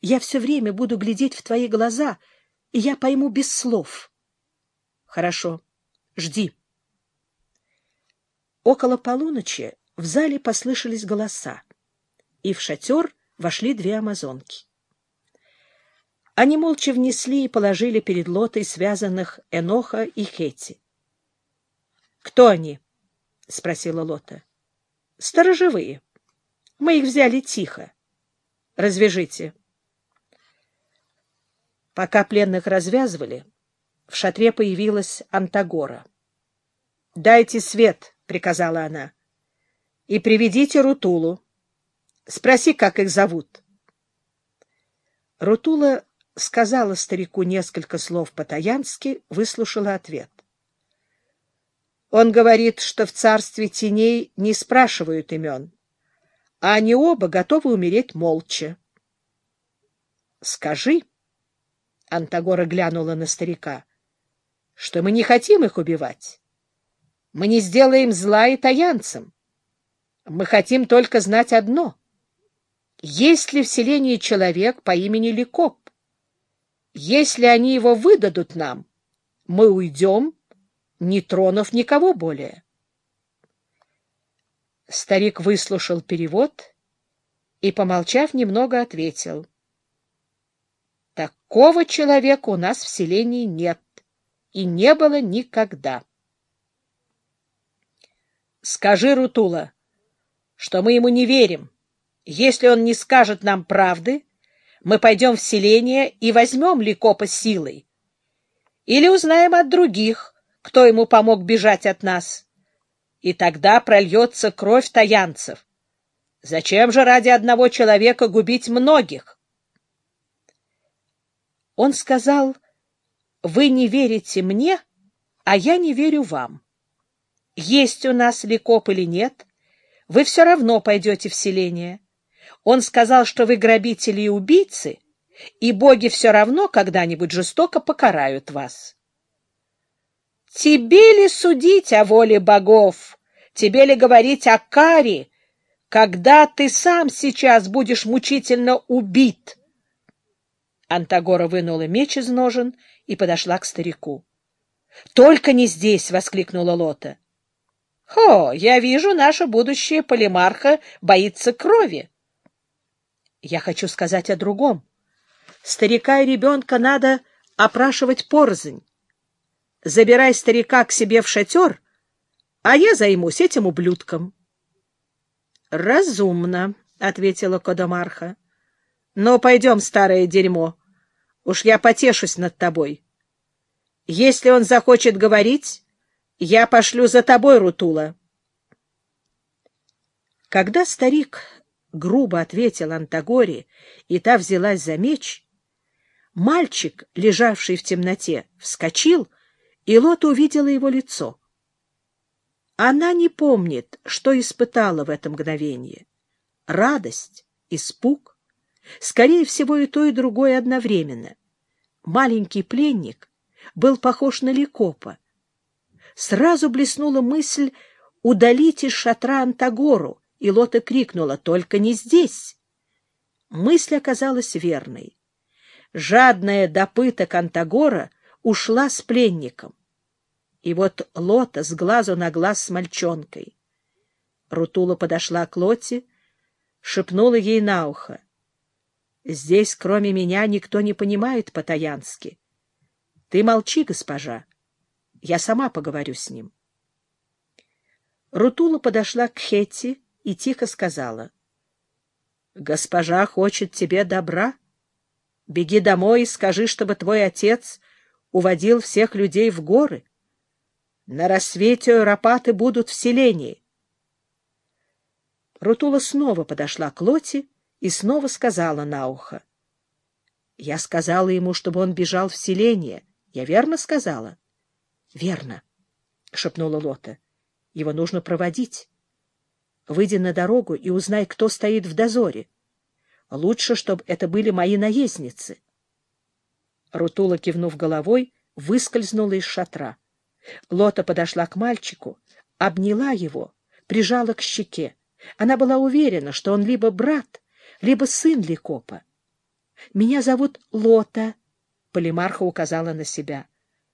Я все время буду глядеть в твои глаза, и я пойму без слов. Хорошо, жди. Около полуночи в зале послышались голоса, и в шатер вошли две амазонки. Они молча внесли и положили перед лотой связанных Эноха и Хети. — Кто они? — спросила Лота. — Сторожевые. Мы их взяли тихо. Развяжите. Пока пленных развязывали, в шатре появилась Антагора. — Дайте свет, — приказала она, — и приведите Рутулу. Спроси, как их зовут. Рутула сказала старику несколько слов по-таянски, выслушала ответ. Он говорит, что в царстве теней не спрашивают имен, а они оба готовы умереть молча. — Скажи, — Антагора глянула на старика, — что мы не хотим их убивать. Мы не сделаем зла и таянцам. Мы хотим только знать одно. Есть ли в селении человек по имени Ликоп? Если они его выдадут нам, мы уйдем, не тронув никого более. Старик выслушал перевод и, помолчав, немного ответил. — Такого человека у нас в селении нет и не было никогда. — Скажи, Рутула, что мы ему не верим. Если он не скажет нам правды, мы пойдем в селение и возьмем Ликопа силой. Или узнаем от других, кто ему помог бежать от нас. И тогда прольется кровь таянцев. Зачем же ради одного человека губить многих? Он сказал, вы не верите мне, а я не верю вам. Есть у нас Ликоп или нет, вы все равно пойдете в селение. Он сказал, что вы грабители и убийцы, и боги все равно когда-нибудь жестоко покарают вас. Тебе ли судить о воле богов? Тебе ли говорить о каре, когда ты сам сейчас будешь мучительно убит? Антагора вынула меч из ножен и подошла к старику. — Только не здесь! — воскликнула Лота. — Хо, я вижу, наша будущая полимарха боится крови. Я хочу сказать о другом. Старика и ребенка надо опрашивать порознь. Забирай старика к себе в шатер, а я займусь этим ублюдком. — Разумно, — ответила Кодомарха. — Но пойдем, старое дерьмо. Уж я потешусь над тобой. Если он захочет говорить, я пошлю за тобой, Рутула. Когда старик грубо ответил Антагоре, и та взялась за меч, мальчик, лежавший в темноте, вскочил, и Лота увидела его лицо. Она не помнит, что испытала в это мгновение. Радость, испуг, скорее всего, и то, и другое одновременно. Маленький пленник был похож на Ликопа. Сразу блеснула мысль удалить из шатра Антагору, и Лота крикнула «Только не здесь!». Мысль оказалась верной. Жадная до Антагора ушла с пленником. И вот Лота с глазу на глаз с мальчонкой. Рутула подошла к Лоте, шепнула ей на ухо. «Здесь, кроме меня, никто не понимает по-таянски. Ты молчи, госпожа. Я сама поговорю с ним». Рутула подошла к Хетти, и тихо сказала. — Госпожа хочет тебе добра. Беги домой и скажи, чтобы твой отец уводил всех людей в горы. На рассвете рапаты будут в селении. Рутула снова подошла к Лоте и снова сказала на ухо. — Я сказала ему, чтобы он бежал в селение. Я верно сказала? — Верно, — шепнула Лота. — Его нужно проводить. Выйди на дорогу и узнай, кто стоит в дозоре. Лучше, чтобы это были мои наездницы. Рутула, кивнув головой, выскользнула из шатра. Лота подошла к мальчику, обняла его, прижала к щеке. Она была уверена, что он либо брат, либо сын Ликопа. Меня зовут Лота. Полимарха указала на себя.